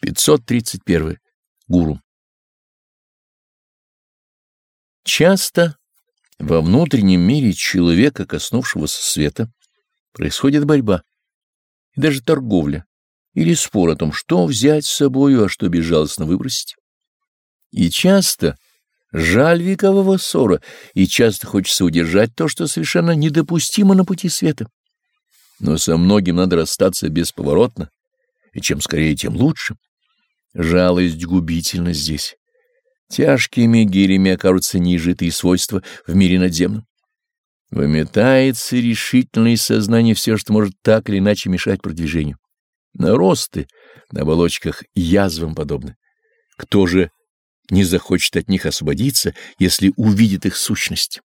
531. Гуру. Часто во внутреннем мире человека, коснувшегося света, происходит борьба и даже торговля или спор о том, что взять с собою, а что безжалостно выбросить. И часто жаль векового ссора, и часто хочется удержать то, что совершенно недопустимо на пути света. Но со многим надо расстаться бесповоротно, и чем скорее, тем лучше. Жалость губительна здесь. Тяжкими гирями окажутся неизжитые свойства в мире надземном. Выметается решительно из сознания все, что может так или иначе мешать продвижению. Наросты на оболочках язвам подобны. Кто же не захочет от них освободиться, если увидит их сущность?